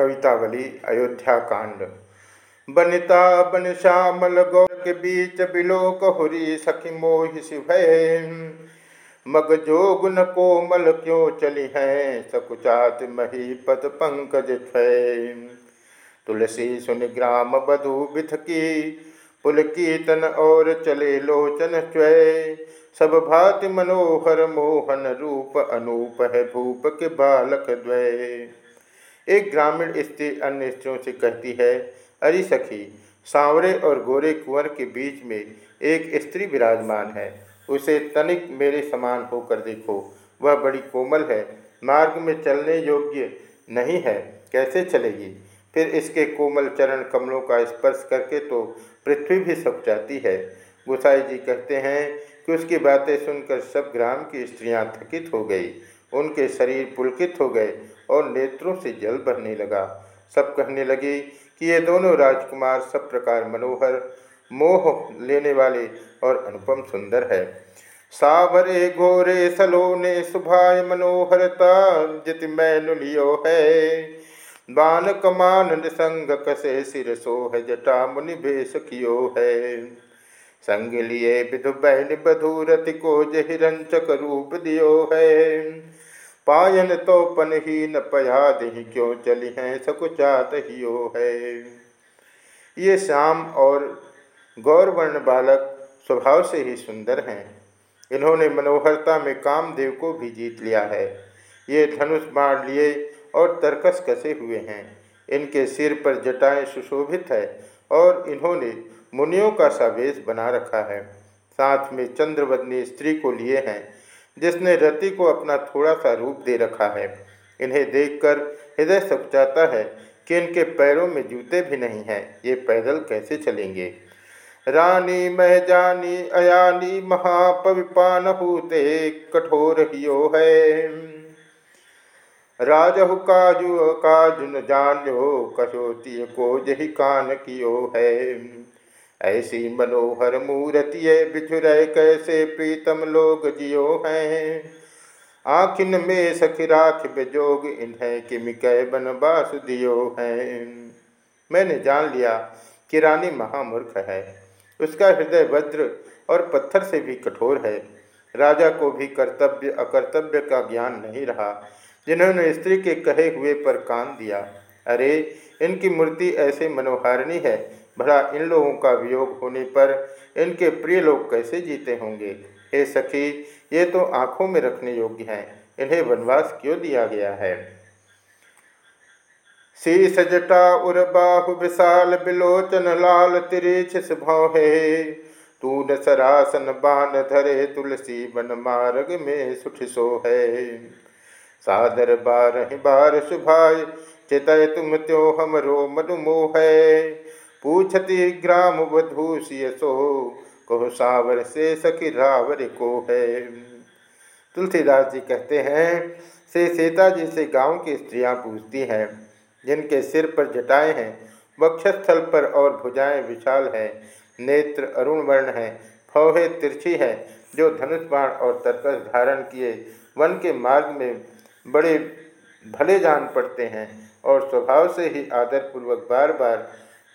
कवितावली, अयोध्या कांड। बनिता, बन श्यामल, गौर के बीच बिलोक हुरी सखी मोहि शिभय मग जो जोगुन कोमल क्यों चली है, सकुचात मही पद पंकज तुलसी सुन ग्राम बधु बिथ की, पुल कीर्तन और चले लोचन च्वय सब भाति मनोहर मोहन रूप अनूप है भूप के बालक द्वय एक ग्रामीण स्त्री अन्य स्त्रियों से कहती है, अरे सखी, सांवरे और गोरे कुंवर के बीच में एक स्त्री विराजमान है। उसे तनिक मेरे समान होकर देखो। वह बड़ी कोमल है, मार्ग में चलने योग्य नहीं है। कैसे चलेगी? फिर इसके कोमल चरण कमलों का स्पर्श करके तो पृथ्वी भी सक जाती है। गुसाई जी कहते हैं कि उसकी बातें सुनकर सब ग्राम की स्त्रियाँ थकित हो गई। उनके शरीर पुलकित हो गए और नेत्रों से जल बहने लगा। सब कहने लगे कि ये दोनों राजकुमार सब प्रकार मनोहर, मोह लेने वाले और अनुपम सुंदर है। सावरे घोरे सलोने सुभाय मनोहरता जित मैनु लियो है। बान कमान निसंग कसे सिर सोह जटा मुनि भेष कियो है। संग लिए विधु बहन बधूरति को जहिरंचक रूप दियो है। पायन तो पन ही न पया दही क्यों चली हैं, सकुचात हियो है। ये श्याम और गौरवर्ण बालक स्वभाव से ही सुंदर हैं। इन्होंने मनोहरता में कामदेव को भी जीत लिया है। ये धनुष बाण लिए और तरकस कसे हुए हैं। इनके सिर पर जटाएँ सुशोभित है और इन्होंने मुनियों का सा वेश बना रखा है। साथ में चंद्रवदनी स्त्री को लिए हैं जिसने रति को अपना थोड़ा सा रूप दे रखा है। इन्हें देखकर हृदय जाता है कि इनके पैरों में जूते भी नहीं हैं। ये पैदल कैसे चलेंगे? रानी मह जानी, अयानी महापविपान हूते कठोर हियो है। राजहु काजु काजुन जान्यो, कशोती को जही कान कियो है। ऐसी मनोहर मूर्ति बिछुर कैसे प्रीतम लोग जियो हैं। आखिन में सखी राख बेजोग इन्हें किमिकय बन बासुदियो हैं। मैंने जान लिया कि रानी महामूर्ख है। उसका हृदय वज्र और पत्थर से भी कठोर है। राजा को भी कर्तव्य, अकर्तव्य का ज्ञान नहीं रहा, जिन्होंने स्त्री के कहे हुए पर कान दिया। अरे, इनकी मूर्ति ऐसे मनोहारिणी है भला इन लोगों का वियोग होने पर इनके प्रिय लोग कैसे जीते होंगे? हे सखी, ये तो आँखों में रखने योग्य हैं। इन्हें वनवास क्यों दिया गया है? शीस जटा उर बाहु विशाल बिलोचन लाल तिरिछ स्वभाव है। तू न सरासन बान धरे तुलसी बन मार्ग में सुठ सो है। सादर बार बार सुभाय चितय तुम त्यो हमरो मनुमोह है। पूछती ग्राम वधूषियसो कहो सावर से सखी रावर को है। तुलसीदास जी कहते हैं, से सीता जी से गाँव की स्त्रियाँ पूछती हैं, जिनके सिर पर जटाएँ हैं, वक्षस्थल पर और भुजाएँ विशाल हैं, नेत्र अरुण वर्ण हैं, फौहे तिरछी है, जो धनुष बाण और तरकस धारण किए, वन के मार्ग में बड़े भले जान पड़ते हैं, और स्वभाव से ही आदरपूर्वक बार बार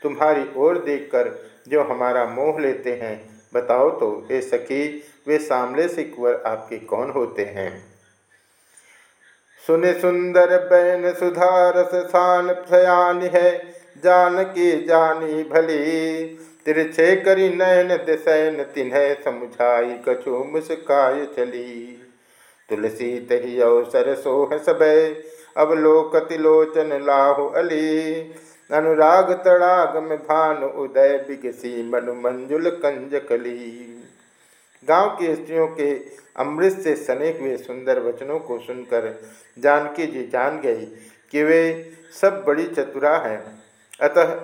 तुम्हारी ओर देखकर जो हमारा मोह लेते हैं, बताओ तो हे सखी, वे सामले से कुंवर आपके कौन होते हैं? सुने सुंदर बैन सुधारस सान सयान है जान की जानी भली। तिरछे करी नयन दिशैन तिन्ह समुझाई कछु मुस्काय चली। तुलसी तही अवसर सोह सब, अवलोकतिलोचन लाहु अली। अनुराग तड़ाग में भान उदय बिगसी, मनु मंजुल कंजकली गाँव की स्त्रियों के अमृत से सने हुए सुंदर वचनों को सुनकर जानकी जी जान गई कि वे सब बड़ी चतुरा हैं। अतः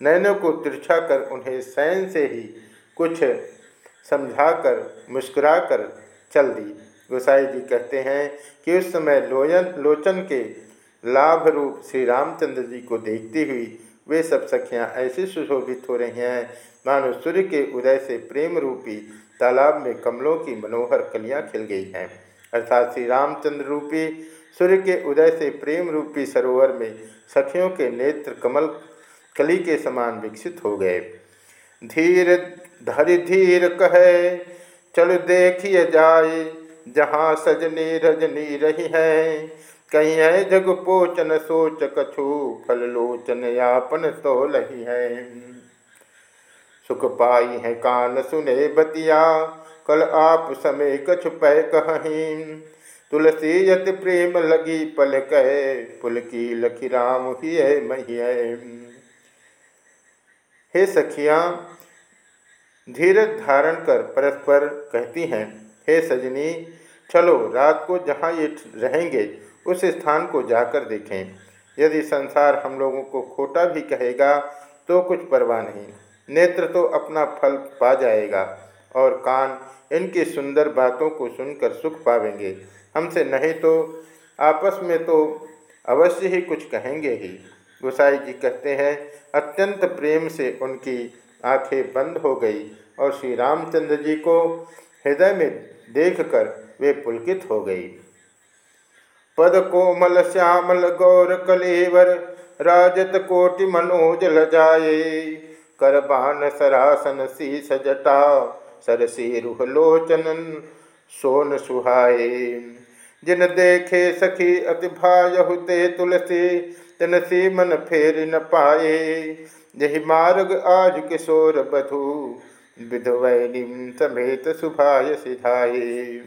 नैनों को तिरछा कर उन्हें सैन से ही कुछ समझाकर, मुस्कुराकर चल दी। गोसाई जी कहते हैं कि उस समय लोयन लोचन के लाभ रूप श्री रामचंद्र जी को देखती हुई वे सब सखियाँ ऐसे सुशोभित हो रही हैं, मानो सूर्य के उदय से प्रेम रूपी तालाब में कमलों की मनोहर कलियाँ खिल गई हैं। अर्थात श्री रामचंद्र रूपी, सूर्य के उदय से प्रेम रूपी सरोवर में सखियों के नेत्र कमल कली के समान विकसित हो गए। धीर, धरि धीर कहे, चल देखिए जाए, जहाँ सजनी रजनी रही है कहीं है जग पोचन सोच कछु, फल लोचन यापन तो लही है। सुख पाई है कान सुने बतिया, कल आप समय कछ पै कहीं। तुलसी यत प्रेम लगी पल कहे पुल की लखी राम ही मही है। हे सखियाँ धीरज धारण कर परस्पर कहती हैं, हे सजनी, चलो रात को जहाँ ये रहेंगे उस स्थान को जाकर देखें। यदि संसार हम लोगों को खोटा भी कहेगा तो कुछ परवाह नहीं। नेत्र तो अपना फल पा जाएगा और कान इनकी सुंदर बातों को सुनकर सुख पावेंगे। हमसे नहीं तो आपस में तो अवश्य ही कुछ कहेंगे ही। गोसाई जी कहते हैं, अत्यंत प्रेम से उनकी आँखें बंद हो गई और श्री रामचंद्र जी को हृदय में देखकर वे पुलकित हो गई। पद कोमल श्यामल गौर कलेवर, राजत कोटि मनोज लजाए करबान सरासन सी सजटा सरसी रुहलोचनन सोन सुहाए। जिन देखे सखी अति भायहुते तुलसी, तिन सी मन फेर न पाए। यही मार्ग आज किशोर बधू विधवैनिम समेत सुभाय सिधाए।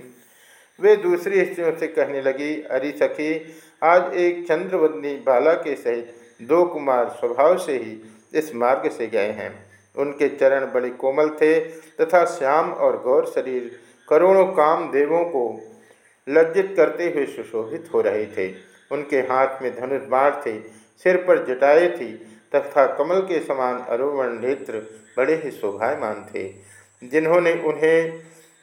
वे दूसरी स्त्रियों से कहने लगी, अरे सखी, आज एक चंद्रवदनी बाला के सहित दो कुमार स्वभाव से ही इस मार्ग से गए हैं। उनके चरण बड़े कोमल थे तथा श्याम और गौर शरीर करोड़ों काम देवों को लज्जित करते हुए सुशोभित हो रहे थे। उनके हाथ में धनुष बाढ़ थे, सिर पर जटाए थी तथा कमल के समान अरुवण नेत्र बड़े ही शोभायमान थे। जिन्होंने उन्हें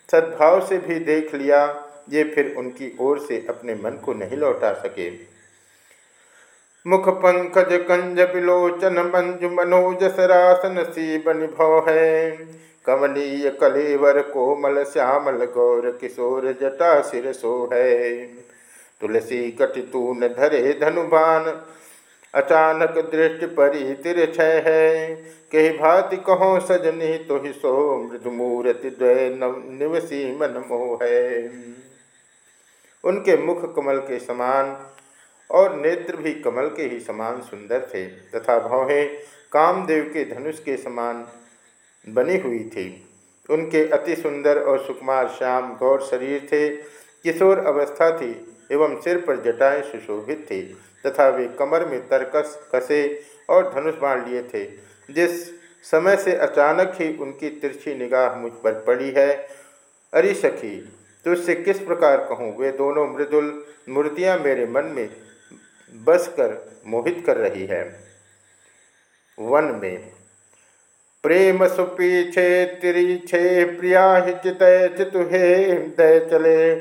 सद्भाव से भी देख लिया ये फिर उनकी ओर से अपने मन को नहीं लौटा सके। मुख पंकज कंज बिलोचन मंजु मनोज सरासन बन भव है कमनीय कलेवर कोमल श्यामल गौर किशोर जटा सिर सो है तुलसी कटितून धरे धनुबान अचानक दृष्टि परी तिरछय है। कही भाति कहो सजनी तो ही सो मृदु मूर्ति द्वय निवसी मन मोह। है उनके मुख कमल के समान और नेत्र भी कमल के ही समान सुंदर थे तथा भौहें कामदेव के धनुष के समान बनी हुई थी। उनके अति सुंदर और सुकुमार श्याम गौर शरीर थे, किशोर अवस्था थी एवं सिर पर जटाएँ सुशोभित थी तथा वे कमर में तरकस, कसे और धनुष बाण लिए थे। जिस समय से अचानक ही उनकी तिरछी निगाह मुझ पर पड़ी है अरे सखी तुझसे किस प्रकार कहूँ? वे दोनों मृदुल मूर्तियाँ मेरे मन में बस कर मोहित कर रही है। वन में, प्रेम सुपीछे तिरीछे, प्रिया चित चितु हे दय चले,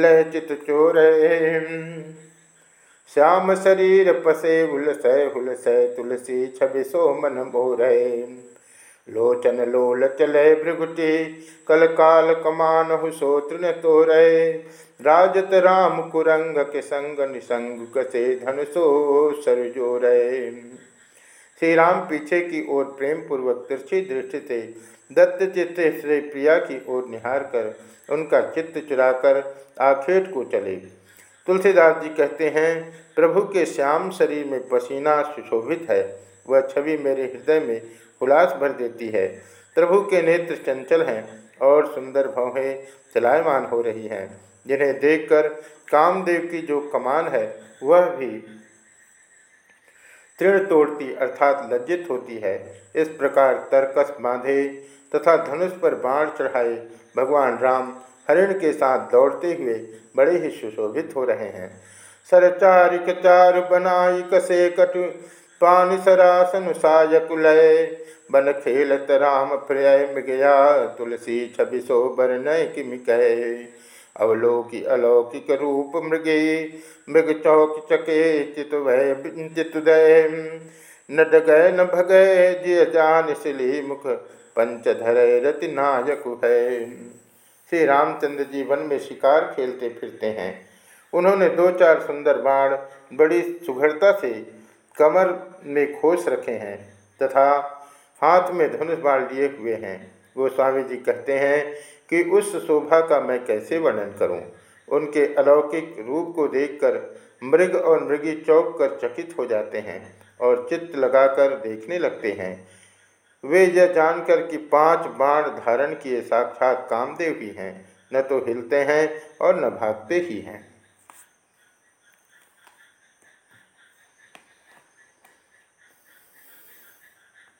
लय चित चोर श्याम शरीर पसे, हुलसय हुलसय तुलसी, छवि सो मन मोर लोचन लोल चले भृगुटी कल काल कमान हुसो तृण तोरय राजत राम कुरंग के संग निसंग कसे धनुषो सरजो रहे श्री राम पीछे की ओर प्रेम पूर्वक तिरछी दृष्टि से दत्त चित्त श्री प्रिया की ओर निहार कर उनका चित्त चुराकर आखेट को चले। तुलसीदास जी कहते हैं, प्रभु के श्याम शरीर में पसीना सुशोभित है, वह छवि मेरे हृदय में उल्लास भर देती है। प्रभु के नेत्र चंचल हैं और सुंदर भवें चलायमान हो रही हैं। जिन्हें देखकर कामदेव की जो कमान है, वह भी तृण तोड़ती अर्थात लज्जित होती है। इस प्रकार तरकस बांधे तथा धनुष पर बाण चढ़ाए भगवान राम हरिण के साथ दौड़ते हुए बड़े ही सुशोभित हो रहे हैं। सरचारिक चार बनाई कसे कटु पान सरासन सायकुलय बन खेलत राम प्रिय गया तुलसी छवि सो बरनय किम कहे। अवलोकी अलौकिक रूप मृगे, मृग चौक चके चित चितुदय न डगय न भगय, जिय जान सिली मुख पंचधर रति नायक है। श्री रामचंद्र जी वन में शिकार खेलते फिरते हैं। उन्होंने दो चार सुंदर बाण बड़ी सुघड़ता से कमर में खोस रखे हैं तथा हाथ में धनुष बाण लिए हुए हैं। वो स्वामी जी कहते हैं कि उस शोभा का मैं कैसे वर्णन करूँ? उनके अलौकिक रूप को देखकर मृग और मृगी चौक कर चकित हो जाते हैं और चित्त लगाकर देखने लगते हैं। वे यह जानकर कि पाँच बाण धारण किए साक्षात कामदेव ही हैं, न तो हिलते हैं और न भागते ही हैं।